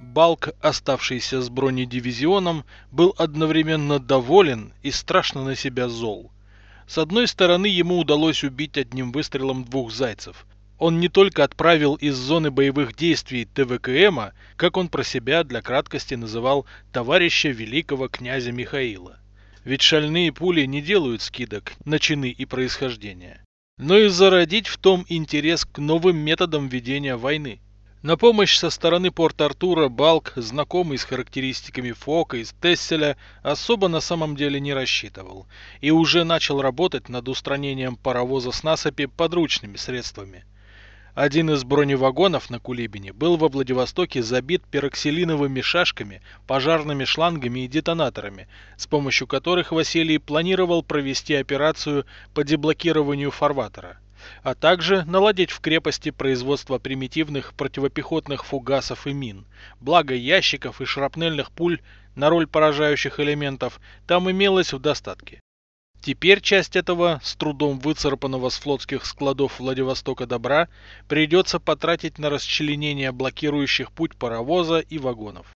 Балк, оставшийся с бронедивизионом, был одновременно доволен и страшно на себя зол. С одной стороны, ему удалось убить одним выстрелом двух зайцев. Он не только отправил из зоны боевых действий ТВКМа, как он про себя для краткости называл товарища великого князя Михаила. Ведь шальные пули не делают скидок на чины и происхождение. Но и зародить в том интерес к новым методам ведения войны. На помощь со стороны Порт-Артура Балк, знакомый с характеристиками Фока и Тесселя, особо на самом деле не рассчитывал и уже начал работать над устранением паровоза с насыпи подручными средствами. Один из броневагонов на Кулибине был во Владивостоке забит пероксилиновыми шашками, пожарными шлангами и детонаторами, с помощью которых Василий планировал провести операцию по деблокированию фарватера а также наладить в крепости производство примитивных противопехотных фугасов и мин. Благо ящиков и шрапнельных пуль на роль поражающих элементов там имелось в достатке. Теперь часть этого, с трудом выцарапанного с флотских складов Владивостока добра, придется потратить на расчленение блокирующих путь паровоза и вагонов.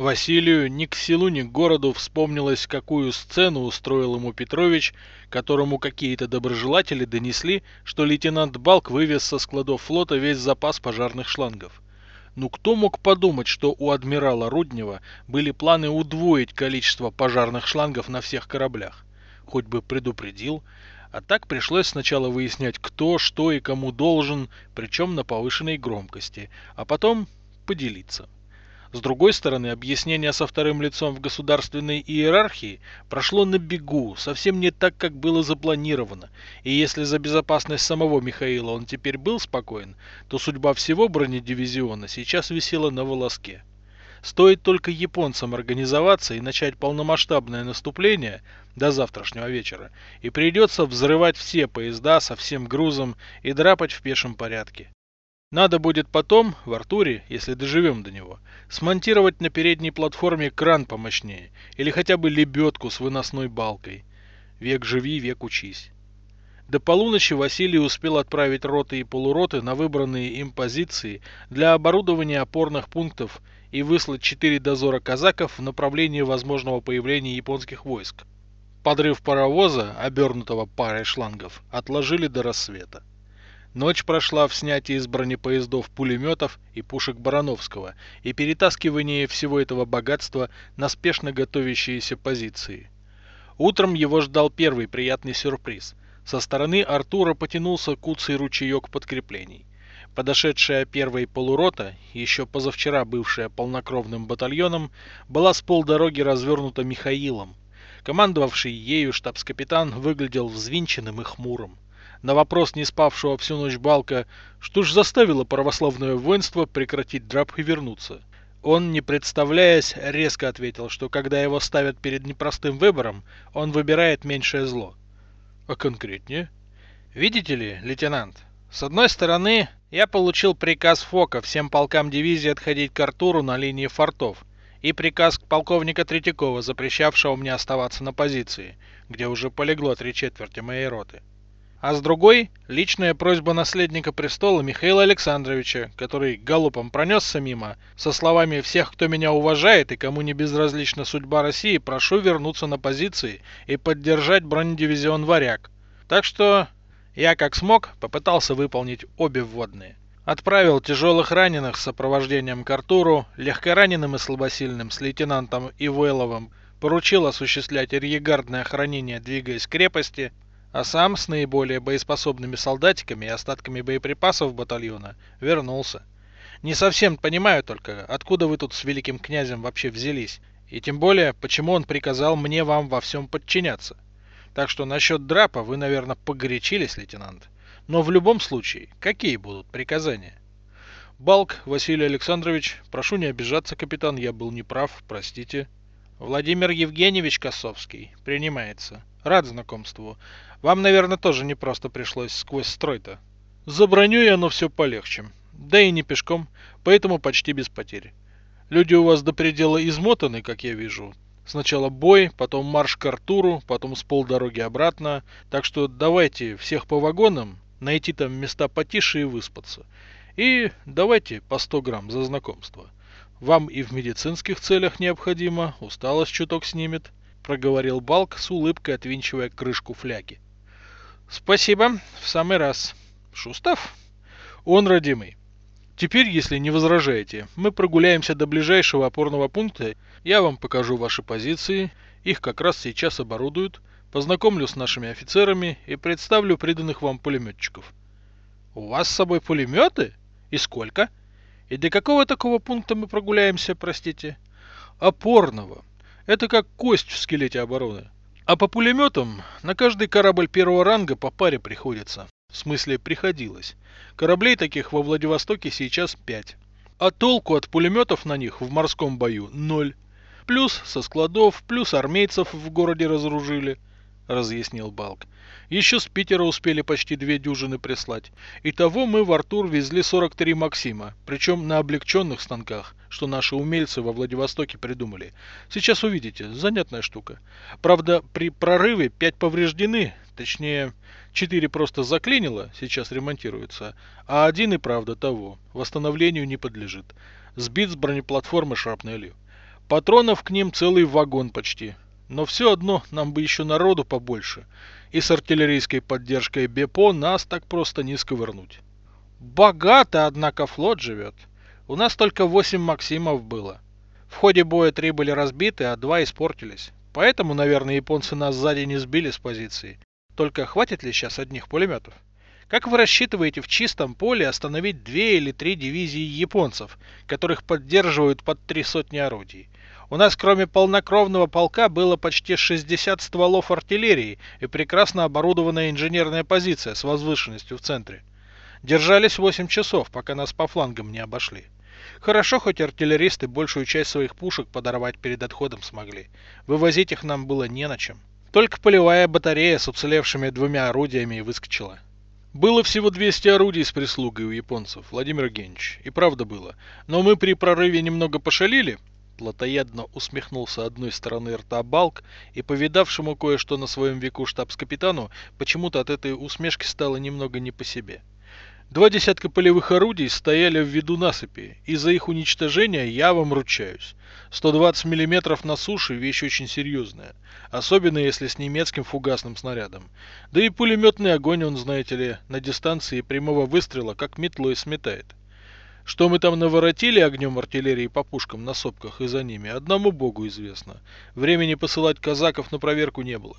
Василию ни к селу, ни к городу вспомнилось, какую сцену устроил ему Петрович, которому какие-то доброжелатели донесли, что лейтенант Балк вывез со складов флота весь запас пожарных шлангов. Ну кто мог подумать, что у адмирала Руднева были планы удвоить количество пожарных шлангов на всех кораблях? Хоть бы предупредил. А так пришлось сначала выяснять, кто, что и кому должен, причем на повышенной громкости, а потом поделиться. С другой стороны, объяснение со вторым лицом в государственной иерархии прошло на бегу, совсем не так, как было запланировано. И если за безопасность самого Михаила он теперь был спокоен, то судьба всего бронедивизиона сейчас висела на волоске. Стоит только японцам организоваться и начать полномасштабное наступление до завтрашнего вечера, и придется взрывать все поезда со всем грузом и драпать в пешем порядке. Надо будет потом, в Артуре, если доживем до него, смонтировать на передней платформе кран помощнее или хотя бы лебедку с выносной балкой. Век живи, век учись. До полуночи Василий успел отправить роты и полуроты на выбранные им позиции для оборудования опорных пунктов и выслать четыре дозора казаков в направлении возможного появления японских войск. Подрыв паровоза, обернутого парой шлангов, отложили до рассвета. Ночь прошла в снятии из бронепоездов пулеметов и пушек Барановского и перетаскивании всего этого богатства на спешно готовящиеся позиции. Утром его ждал первый приятный сюрприз. Со стороны Артура потянулся куцый ручеек подкреплений. Подошедшая первой полурота, еще позавчера бывшая полнокровным батальоном, была с полдороги развернута Михаилом. Командовавший ею штабс-капитан выглядел взвинченным и хмурым. На вопрос не спавшего всю ночь Балка, что ж заставило православное воинство прекратить драп и вернуться. Он, не представляясь, резко ответил, что когда его ставят перед непростым выбором, он выбирает меньшее зло. А конкретнее? Видите ли, лейтенант, с одной стороны, я получил приказ Фока всем полкам дивизии отходить к Артуру на линии фортов и приказ полковника Третьякова, запрещавшего мне оставаться на позиции, где уже полегло три четверти моей роты а с другой – личная просьба наследника престола Михаила Александровича, который галопом пронесся мимо, со словами «Всех, кто меня уважает и кому не безразлична судьба России, прошу вернуться на позиции и поддержать бронедивизион «Варяг». Так что я, как смог, попытался выполнить обе вводные. Отправил тяжелых раненых с сопровождением к Артуру, легкораненым и слабосильным с лейтенантом Ивеловым, поручил осуществлять арьегардное охранение, двигаясь к крепости – а сам с наиболее боеспособными солдатиками и остатками боеприпасов батальона вернулся. Не совсем понимаю только, откуда вы тут с великим князем вообще взялись, и тем более, почему он приказал мне вам во всем подчиняться. Так что насчет драпа вы, наверное, погорячились, лейтенант. Но в любом случае, какие будут приказания? Балк, Василий Александрович, прошу не обижаться, капитан, я был неправ, простите. Владимир Евгеньевич Косовский, принимается. Рад знакомству. Вам, наверное, тоже не просто пришлось сквозь строй-то. За броней оно все полегче. Да и не пешком, поэтому почти без потерь. Люди у вас до предела измотаны, как я вижу. Сначала бой, потом марш к Артуру, потом с полдороги обратно. Так что давайте всех по вагонам, найти там места потише и выспаться. И давайте по 100 грамм за знакомство. Вам и в медицинских целях необходимо, усталость чуток снимет, проговорил Балк с улыбкой, отвинчивая крышку фляги. Спасибо, в самый раз. Шустав? Он родимый. Теперь, если не возражаете, мы прогуляемся до ближайшего опорного пункта, я вам покажу ваши позиции, их как раз сейчас оборудуют, познакомлю с нашими офицерами и представлю приданных вам пулеметчиков. У вас с собой пулеметы? И сколько? И до какого такого пункта мы прогуляемся, простите? Опорного. Это как кость в скелете обороны. А по пулеметам на каждый корабль первого ранга по паре приходится. В смысле, приходилось. Кораблей таких во Владивостоке сейчас пять. А толку от пулеметов на них в морском бою ноль. Плюс со складов, плюс армейцев в городе разоружили, разъяснил Балк. Еще с Питера успели почти две дюжины прислать. Итого мы в Артур везли 43 Максима, причем на облегченных станках, что наши умельцы во Владивостоке придумали. Сейчас увидите, занятная штука. Правда, при прорыве 5 повреждены, точнее, 4 просто заклинило, сейчас ремонтируется, а один и правда того, восстановлению не подлежит. Сбит с бронеплатформы шрапнелью. Патронов к ним целый вагон почти. Но все одно нам бы еще народу побольше и с артиллерийской поддержкой БЕПО нас так просто не сковырнуть. Богато, однако, флот живет. У нас только 8 Максимов было. В ходе боя три были разбиты, а два испортились. Поэтому, наверное, японцы нас сзади не сбили с позиции. Только хватит ли сейчас одних пулеметов? Как вы рассчитываете в чистом поле остановить две или три дивизии японцев, которых поддерживают под три сотни орудий? У нас кроме полнокровного полка было почти 60 стволов артиллерии и прекрасно оборудованная инженерная позиция с возвышенностью в центре. Держались 8 часов, пока нас по флангам не обошли. Хорошо, хоть артиллеристы большую часть своих пушек подорвать перед отходом смогли. Вывозить их нам было не на чем. Только полевая батарея с уцелевшими двумя орудиями и выскочила. Было всего 200 орудий с прислугой у японцев, Владимир Евгеньевич, и правда было. Но мы при прорыве немного пошалили, Платоядно усмехнулся одной стороны рта Балк, и повидавшему кое-что на своем веку штабс-капитану почему-то от этой усмешки стало немного не по себе. Два десятка полевых орудий стояли в виду насыпи, и за их уничтожение я вам ручаюсь. 120 мм на суше – вещь очень серьезная, особенно если с немецким фугасным снарядом. Да и пулеметный огонь он, знаете ли, на дистанции прямого выстрела как метлой сметает. Что мы там наворотили огнем артиллерии по пушкам на сопках и за ними, одному богу известно. Времени посылать казаков на проверку не было.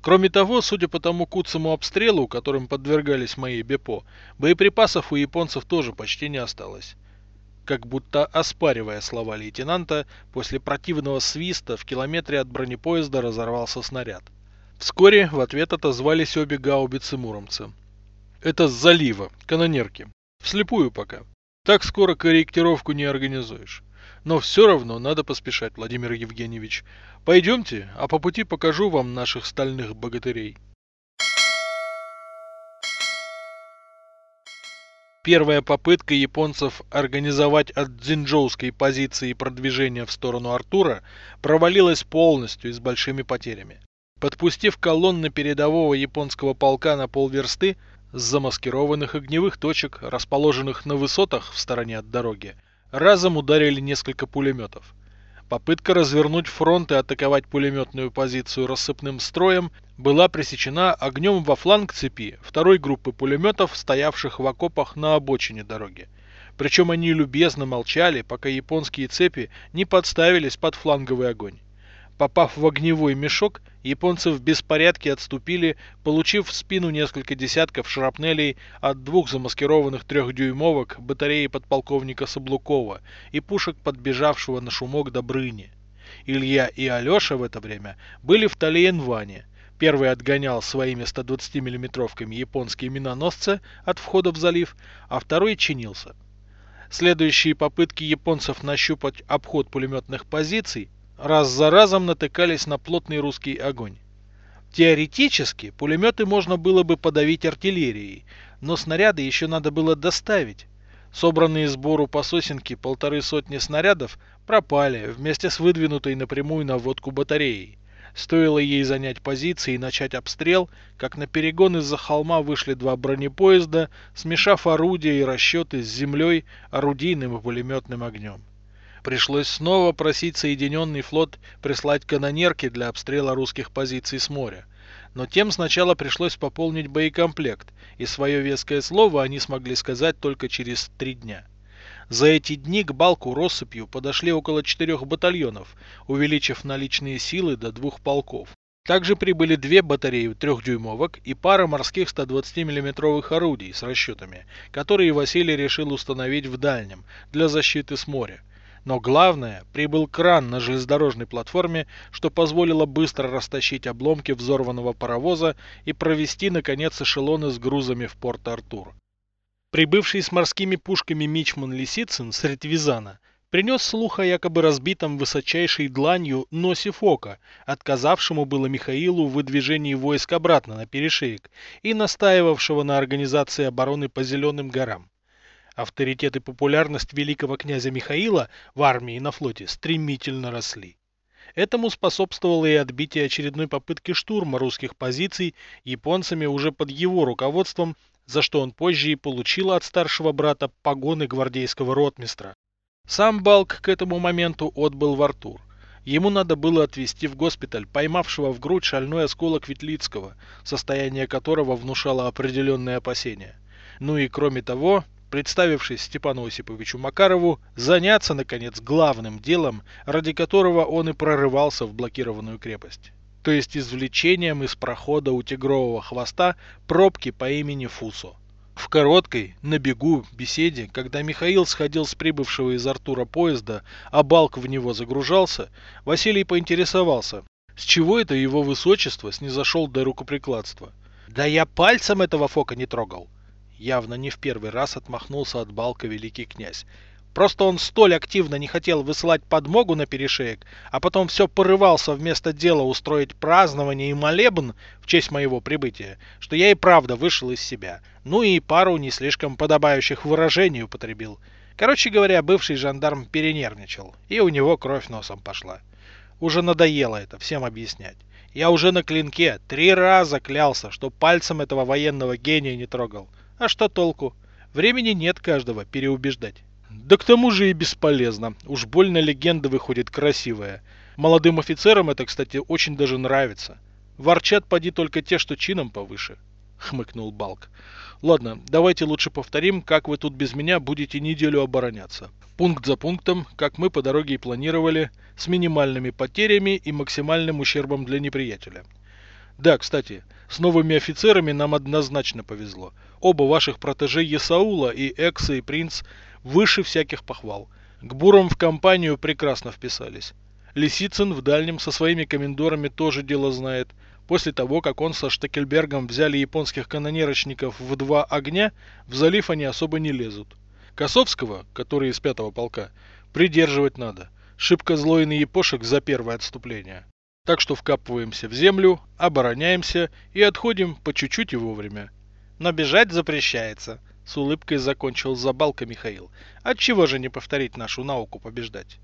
Кроме того, судя по тому куцому обстрелу, которым подвергались мои БЕПО, боеприпасов у японцев тоже почти не осталось. Как будто оспаривая слова лейтенанта, после противного свиста в километре от бронепоезда разорвался снаряд. Вскоре в ответ отозвались обе гаубицы муромца. Это с залива, канонерки. Вслепую пока. Так скоро корректировку не организуешь. Но все равно надо поспешать, Владимир Евгеньевич. Пойдемте, а по пути покажу вам наших стальных богатырей. Первая попытка японцев организовать от дзинджоуской позиции продвижение в сторону Артура провалилась полностью и с большими потерями. Подпустив колонны передового японского полка на полверсты, замаскированных огневых точек, расположенных на высотах в стороне от дороги, разом ударили несколько пулеметов. Попытка развернуть фронт и атаковать пулеметную позицию рассыпным строем была пресечена огнем во фланг цепи второй группы пулеметов, стоявших в окопах на обочине дороги. Причем они любезно молчали, пока японские цепи не подставились под фланговый огонь. Попав в огневой мешок, японцы в беспорядке отступили, получив в спину несколько десятков шрапнелей от двух замаскированных трехдюймовок батареи подполковника Саблукова и пушек подбежавшего на шумок Добрыни. Илья и Алеша в это время были в Талиенване. Первый отгонял своими 120 миллиметровками японские миноносцы от входа в залив, а второй чинился. Следующие попытки японцев нащупать обход пулеметных позиций раз за разом натыкались на плотный русский огонь. Теоретически пулеметы можно было бы подавить артиллерией, но снаряды еще надо было доставить. Собранные сбору по сосенке полторы сотни снарядов пропали вместе с выдвинутой напрямую наводку батареей. Стоило ей занять позиции и начать обстрел, как на перегон из-за холма вышли два бронепоезда, смешав орудия и расчеты с землей, орудийным и пулеметным огнем. Пришлось снова просить Соединенный флот прислать канонерки для обстрела русских позиций с моря. Но тем сначала пришлось пополнить боекомплект, и свое веское слово они смогли сказать только через три дня. За эти дни к Балку россыпью подошли около четырех батальонов, увеличив наличные силы до двух полков. Также прибыли две батареи трехдюймовок и пара морских 120 миллиметровых орудий с расчетами, которые Василий решил установить в дальнем, для защиты с моря. Но главное, прибыл кран на железнодорожной платформе, что позволило быстро растащить обломки взорванного паровоза и провести, наконец, эшелоны с грузами в порт Артур. Прибывший с морскими пушками Мичман Лисицын с Ретвизана принес слух о якобы разбитом высочайшей дланью носе Фока, отказавшему было Михаилу в выдвижении войск обратно на перешеек и настаивавшего на организации обороны по Зеленым горам. Авторитет и популярность великого князя Михаила в армии и на флоте стремительно росли. Этому способствовало и отбитие очередной попытки штурма русских позиций японцами уже под его руководством, за что он позже и получил от старшего брата погоны гвардейского ротмистра. Сам Балк к этому моменту отбыл в Артур. Ему надо было отвезти в госпиталь поймавшего в грудь шальной осколок Ветлицкого, состояние которого внушало определенные опасения. Ну и кроме того, представившись Степану Осиповичу Макарову, заняться, наконец, главным делом, ради которого он и прорывался в блокированную крепость. То есть извлечением из прохода у тигрового хвоста пробки по имени Фусо. В короткой, на бегу, беседе, когда Михаил сходил с прибывшего из Артура поезда, а Балк в него загружался, Василий поинтересовался, с чего это его высочество снизошел до рукоприкладства. «Да я пальцем этого фока не трогал!» Явно не в первый раз отмахнулся от Балка великий князь. Просто он столь активно не хотел высылать подмогу на перешеек, а потом все порывался вместо дела устроить празднование и молебн в честь моего прибытия, что я и правда вышел из себя. Ну и пару не слишком подобающих выражений употребил. Короче говоря, бывший жандарм перенервничал, и у него кровь носом пошла. Уже надоело это всем объяснять. Я уже на клинке три раза клялся, что пальцем этого военного гения не трогал. А что толку? Времени нет каждого переубеждать. Да к тому же и бесполезно. Уж больно легенда выходит красивая. Молодым офицерам это, кстати, очень даже нравится. Ворчат поди только те, что чином повыше. Хмыкнул Балк. Ладно, давайте лучше повторим, как вы тут без меня будете неделю обороняться. Пункт за пунктом, как мы по дороге и планировали, с минимальными потерями и максимальным ущербом для неприятеля. Да, кстати, с новыми офицерами нам однозначно повезло. Оба ваших протеже Есаула и Экса и Принц выше всяких похвал. К бурам в компанию прекрасно вписались. Лисицын в дальнем со своими комендорами тоже дело знает. После того, как он со Штекельбергом взяли японских канонерочников в два огня, в залив они особо не лезут. Косовского, который из пятого полка, придерживать надо. Шибко злой на япошек за первое отступление. Так что вкапываемся в землю, обороняемся и отходим по чуть-чуть и вовремя. Но бежать запрещается. С улыбкой закончил забалка Михаил. Отчего же не повторить нашу науку побеждать?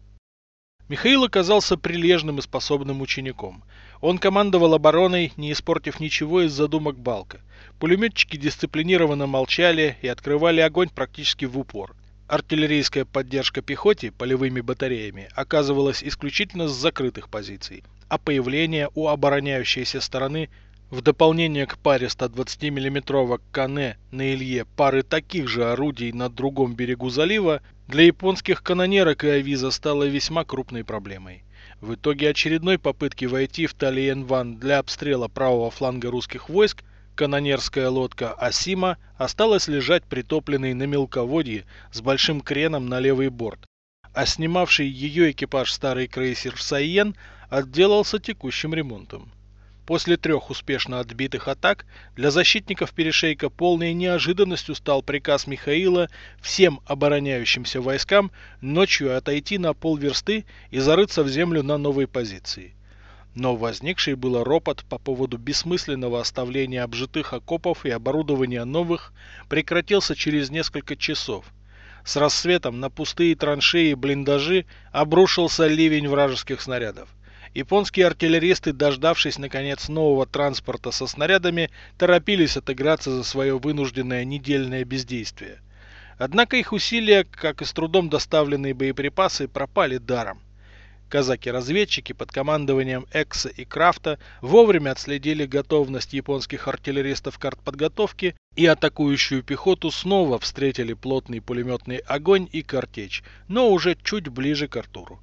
Михаил оказался прилежным и способным учеником. Он командовал обороной, не испортив ничего из задумок Балка. Пулеметчики дисциплинированно молчали и открывали огонь практически в упор. Артиллерийская поддержка пехоте полевыми батареями оказывалась исключительно с закрытых позиций, а появление у обороняющейся стороны в дополнение к паре 120 миллиметровок Кане на Илье пары таких же орудий на другом берегу залива для японских канонерок и авиза стало весьма крупной проблемой. В итоге очередной попытки войти в Талиенван для обстрела правого фланга русских войск канонерская лодка Асима осталась лежать притопленной на мелководье с большим креном на левый борт, а снимавший ее экипаж старый крейсер Сайен отделался текущим ремонтом. После трех успешно отбитых атак для защитников перешейка полной неожиданностью стал приказ Михаила всем обороняющимся войскам ночью отойти на полверсты и зарыться в землю на новые позиции. Но возникший было ропот по поводу бессмысленного оставления обжитых окопов и оборудования новых прекратился через несколько часов. С рассветом на пустые траншеи и блиндажи обрушился ливень вражеских снарядов. Японские артиллеристы, дождавшись наконец нового транспорта со снарядами, торопились отыграться за свое вынужденное недельное бездействие. Однако их усилия, как и с трудом доставленные боеприпасы, пропали даром. Казаки-разведчики под командованием Экса и Крафта вовремя отследили готовность японских артиллеристов к артподготовке и атакующую пехоту снова встретили плотный пулеметный огонь и картечь, но уже чуть ближе к Артуру.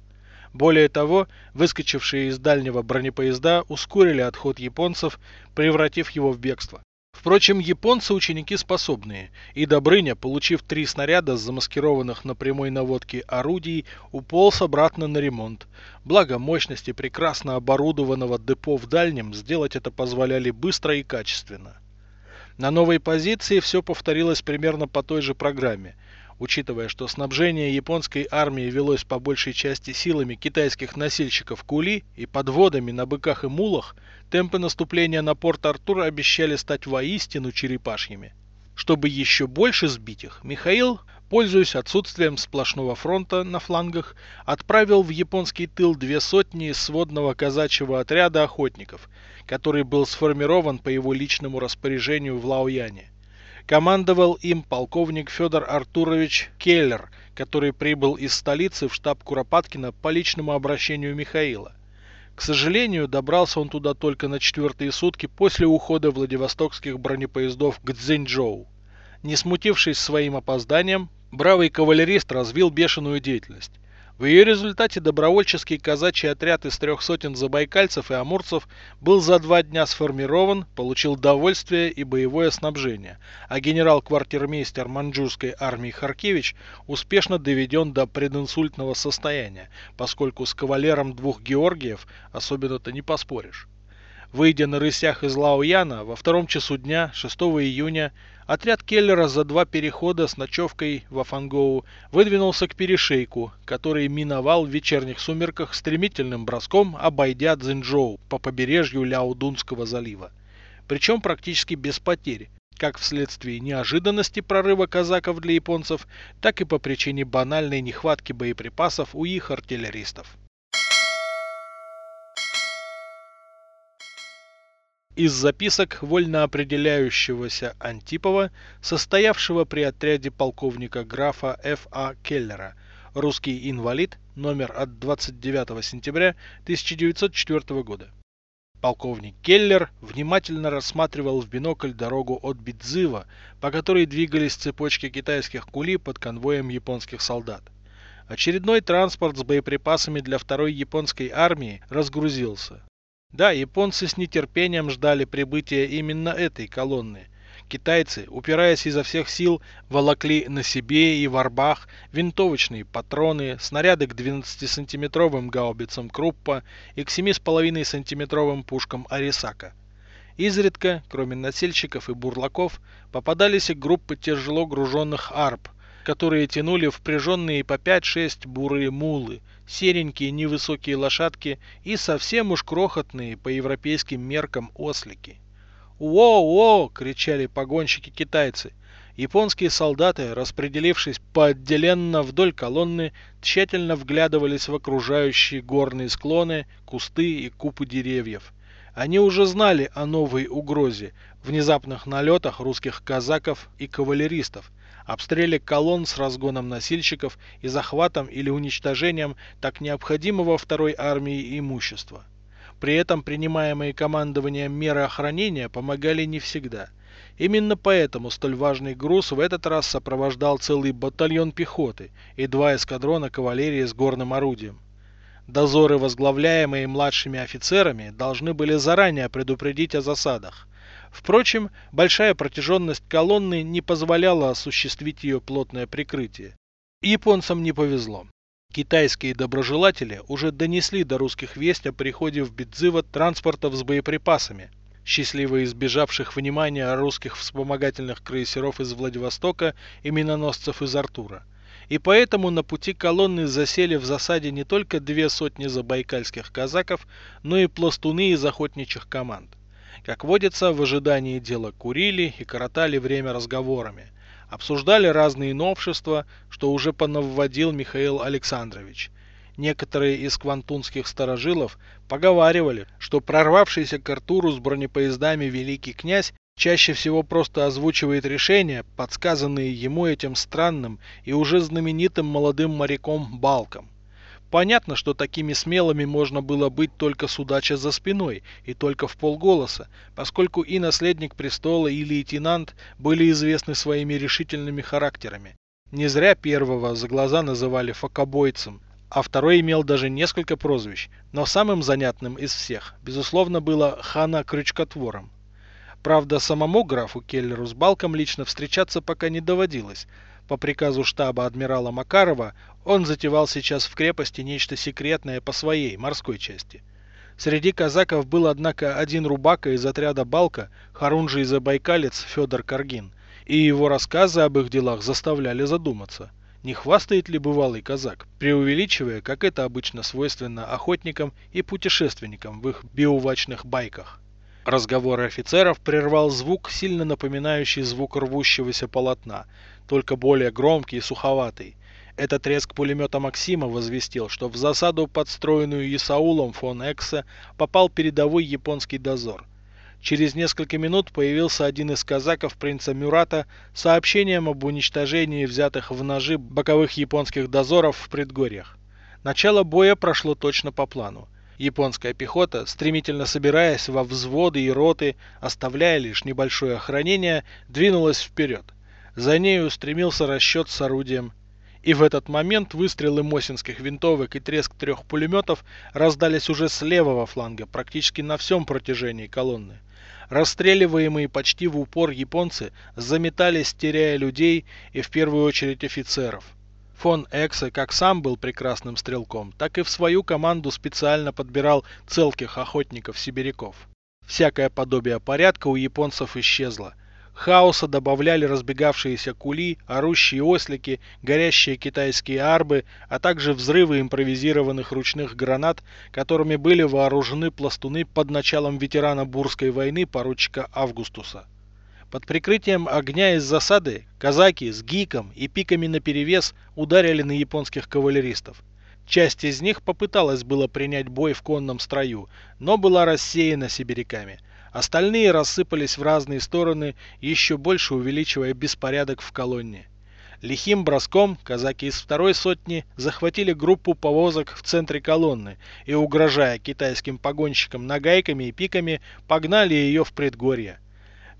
Более того, выскочившие из дальнего бронепоезда ускорили отход японцев, превратив его в бегство. Впрочем, японцы ученики способные, и Добрыня, получив три снаряда с замаскированных на прямой наводке орудий, уполз обратно на ремонт. Благо мощности прекрасно оборудованного депо в дальнем сделать это позволяли быстро и качественно. На новой позиции все повторилось примерно по той же программе – Учитывая, что снабжение японской армии велось по большей части силами китайских носильщиков кули и подводами на быках и мулах, темпы наступления на порт Артур обещали стать воистину черепашьими. Чтобы еще больше сбить их, Михаил, пользуясь отсутствием сплошного фронта на флангах, отправил в японский тыл две сотни сводного казачьего отряда охотников, который был сформирован по его личному распоряжению в Лаояне. Командовал им полковник Федор Артурович Келлер, который прибыл из столицы в штаб Куропаткина по личному обращению Михаила. К сожалению, добрался он туда только на четвертые сутки после ухода владивостокских бронепоездов к Цзиньчжоу. Не смутившись своим опозданием, бравый кавалерист развил бешеную деятельность. В ее результате добровольческий казачий отряд из трех сотен забайкальцев и амурцев был за два дня сформирован, получил довольствие и боевое снабжение, а генерал-квартирмейстер маньчжурской армии Харкевич успешно доведен до прединсультного состояния, поскольку с кавалером двух Георгиев особенно-то не поспоришь. Выйдя на рысях из Лаояна во втором часу дня, 6 июня, отряд Келлера за два перехода с ночевкой в Афангоу выдвинулся к перешейку, который миновал в вечерних сумерках стремительным броском, обойдя Цзинчжоу по побережью Ляодунского залива. Причем практически без потерь, как вследствие неожиданности прорыва казаков для японцев, так и по причине банальной нехватки боеприпасов у их артиллеристов. Из записок вольно определяющегося Антипова, состоявшего при отряде полковника графа Ф.А. Келлера, русский инвалид, номер от 29 сентября 1904 года. Полковник Келлер внимательно рассматривал в бинокль дорогу от Бидзыва, по которой двигались цепочки китайских кули под конвоем японских солдат. Очередной транспорт с боеприпасами для второй японской армии разгрузился. Да, японцы с нетерпением ждали прибытия именно этой колонны. Китайцы, упираясь изо всех сил, волокли на себе и в арбах винтовочные патроны, снаряды к 12-сантиметровым гаубицам Круппа и к 7,5-сантиметровым пушкам Арисака. Изредка, кроме насельщиков и бурлаков, попадались и группы тяжело груженных арб, которые тянули впряженные по 5-6 бурые мулы, серенькие невысокие лошадки и совсем уж крохотные по европейским меркам ослики. «Уо-уо!» — кричали погонщики-китайцы. Японские солдаты, распределившись поотделенно вдоль колонны, тщательно вглядывались в окружающие горные склоны, кусты и купы деревьев. Они уже знали о новой угрозе, внезапных налетах русских казаков и кавалеристов, обстреле колонн с разгоном носильщиков и захватом или уничтожением так необходимого второй армии имущества. При этом принимаемые командованием меры охранения помогали не всегда. Именно поэтому столь важный груз в этот раз сопровождал целый батальон пехоты и два эскадрона кавалерии с горным орудием. Дозоры, возглавляемые младшими офицерами, должны были заранее предупредить о засадах. Впрочем, большая протяженность колонны не позволяла осуществить ее плотное прикрытие. Японцам не повезло. Китайские доброжелатели уже донесли до русских весть о приходе в Бидзыва транспортов с боеприпасами. Счастливо избежавших внимания русских вспомогательных крейсеров из Владивостока и миноносцев из Артура. И поэтому на пути колонны засели в засаде не только две сотни забайкальских казаков, но и пластуны из охотничьих команд. Как водится, в ожидании дела курили и коротали время разговорами. Обсуждали разные новшества, что уже понавводил Михаил Александрович. Некоторые из квантунских сторожилов поговаривали, что прорвавшийся к Артуру с бронепоездами великий князь чаще всего просто озвучивает решения, подсказанные ему этим странным и уже знаменитым молодым моряком Балком. Понятно, что такими смелыми можно было быть только с удачей за спиной и только в полголоса, поскольку и наследник престола, и лейтенант были известны своими решительными характерами. Не зря первого за глаза называли фокобойцем, а второй имел даже несколько прозвищ, но самым занятным из всех, безусловно, было Хана Крючкотвором. Правда, самому графу Келлеру с Балком лично встречаться пока не доводилось, по приказу штаба адмирала Макарова он затевал сейчас в крепости нечто секретное по своей морской части. Среди казаков был, однако, один рубака из отряда Балка, Харунжий Забайкалец Федор Каргин, и его рассказы об их делах заставляли задуматься. Не хвастает ли бывалый казак, преувеличивая, как это обычно свойственно охотникам и путешественникам в их биувачных байках? Разговор офицеров прервал звук, сильно напоминающий звук рвущегося полотна, только более громкий и суховатый. Этот треск пулемета Максима возвестил, что в засаду, подстроенную Исаулом фон Эксе, попал передовой японский дозор. Через несколько минут появился один из казаков принца Мюрата с сообщением об уничтожении взятых в ножи боковых японских дозоров в предгорьях. Начало боя прошло точно по плану. Японская пехота, стремительно собираясь во взводы и роты, оставляя лишь небольшое охранение, двинулась вперед. За нею устремился расчет с орудием. И в этот момент выстрелы мосинских винтовок и треск трех пулеметов раздались уже с левого фланга, практически на всем протяжении колонны. Расстреливаемые почти в упор японцы заметались, теряя людей и в первую очередь офицеров. Фон Эксе как сам был прекрасным стрелком, так и в свою команду специально подбирал целких охотников-сибиряков. Всякое подобие порядка у японцев исчезло. Хаоса добавляли разбегавшиеся кули, орущие ослики, горящие китайские арбы, а также взрывы импровизированных ручных гранат, которыми были вооружены пластуны под началом ветерана Бурской войны поручика Августуса. Под прикрытием огня из засады казаки с гиком и пиками наперевес ударили на японских кавалеристов. Часть из них попыталась было принять бой в конном строю, но была рассеяна сибиряками. Остальные рассыпались в разные стороны, еще больше увеличивая беспорядок в колонне. Лихим броском казаки из второй сотни захватили группу повозок в центре колонны и, угрожая китайским погонщикам нагайками и пиками, погнали ее в предгорье.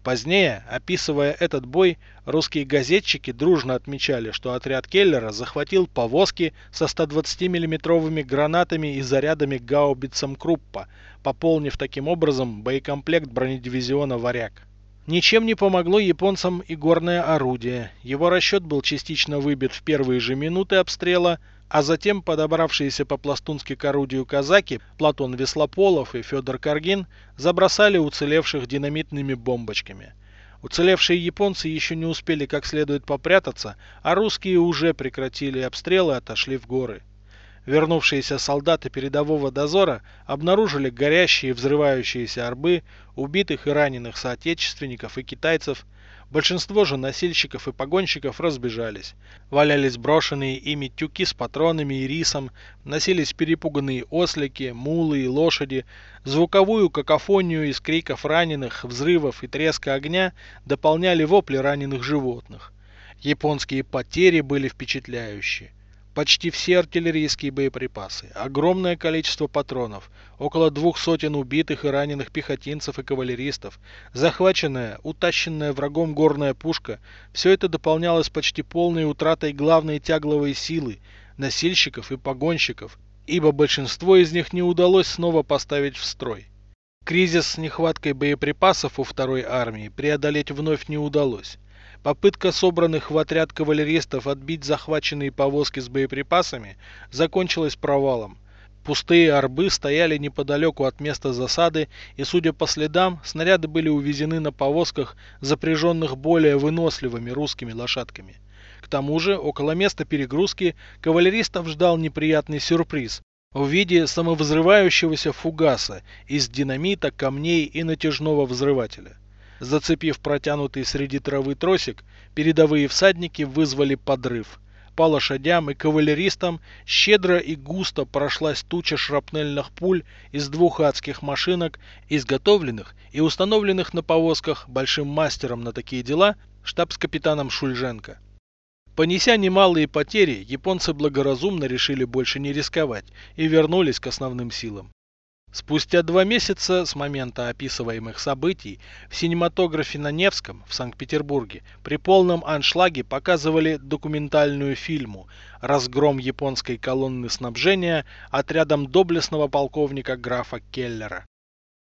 Позднее, описывая этот бой, русские газетчики дружно отмечали, что отряд Келлера захватил повозки со 120 миллиметровыми гранатами и зарядами гаубицам Круппа, пополнив таким образом боекомплект бронедивизиона «Варяг». Ничем не помогло японцам и горное орудие. Его расчет был частично выбит в первые же минуты обстрела, а затем подобравшиеся по-пластунски к орудию казаки Платон Веслополов и Федор Каргин забросали уцелевших динамитными бомбочками. Уцелевшие японцы еще не успели как следует попрятаться, а русские уже прекратили обстрелы и отошли в горы. Вернувшиеся солдаты передового дозора обнаружили горящие и взрывающиеся арбы, убитых и раненых соотечественников и китайцев – Большинство же носильщиков и погонщиков разбежались. Валялись брошенные ими тюки с патронами и рисом, носились перепуганные ослики, мулы и лошади. Звуковую какофонию из криков раненых, взрывов и треска огня дополняли вопли раненых животных. Японские потери были впечатляющие почти все артиллерийские боеприпасы, огромное количество патронов, около двух сотен убитых и раненых пехотинцев и кавалеристов, захваченная, утащенная врагом горная пушка, все это дополнялось почти полной утратой главной тягловой силы, носильщиков и погонщиков, ибо большинство из них не удалось снова поставить в строй. Кризис с нехваткой боеприпасов у второй армии преодолеть вновь не удалось. Попытка собранных в отряд кавалеристов отбить захваченные повозки с боеприпасами закончилась провалом. Пустые арбы стояли неподалеку от места засады, и, судя по следам, снаряды были увезены на повозках, запряженных более выносливыми русскими лошадками. К тому же, около места перегрузки кавалеристов ждал неприятный сюрприз в виде самовзрывающегося фугаса из динамита, камней и натяжного взрывателя. Зацепив протянутый среди травы тросик, передовые всадники вызвали подрыв. по лошадям и кавалеристам щедро и густо прошлась туча шрапнельных пуль из двух адских машинок, изготовленных и установленных на повозках большим мастером на такие дела штабс-капитаном Шульженко. Понеся немалые потери, японцы благоразумно решили больше не рисковать и вернулись к основным силам. Спустя два месяца с момента описываемых событий в синематографе на Невском в Санкт-Петербурге при полном аншлаге показывали документальную фильму «Разгром японской колонны снабжения отрядом доблестного полковника графа Келлера».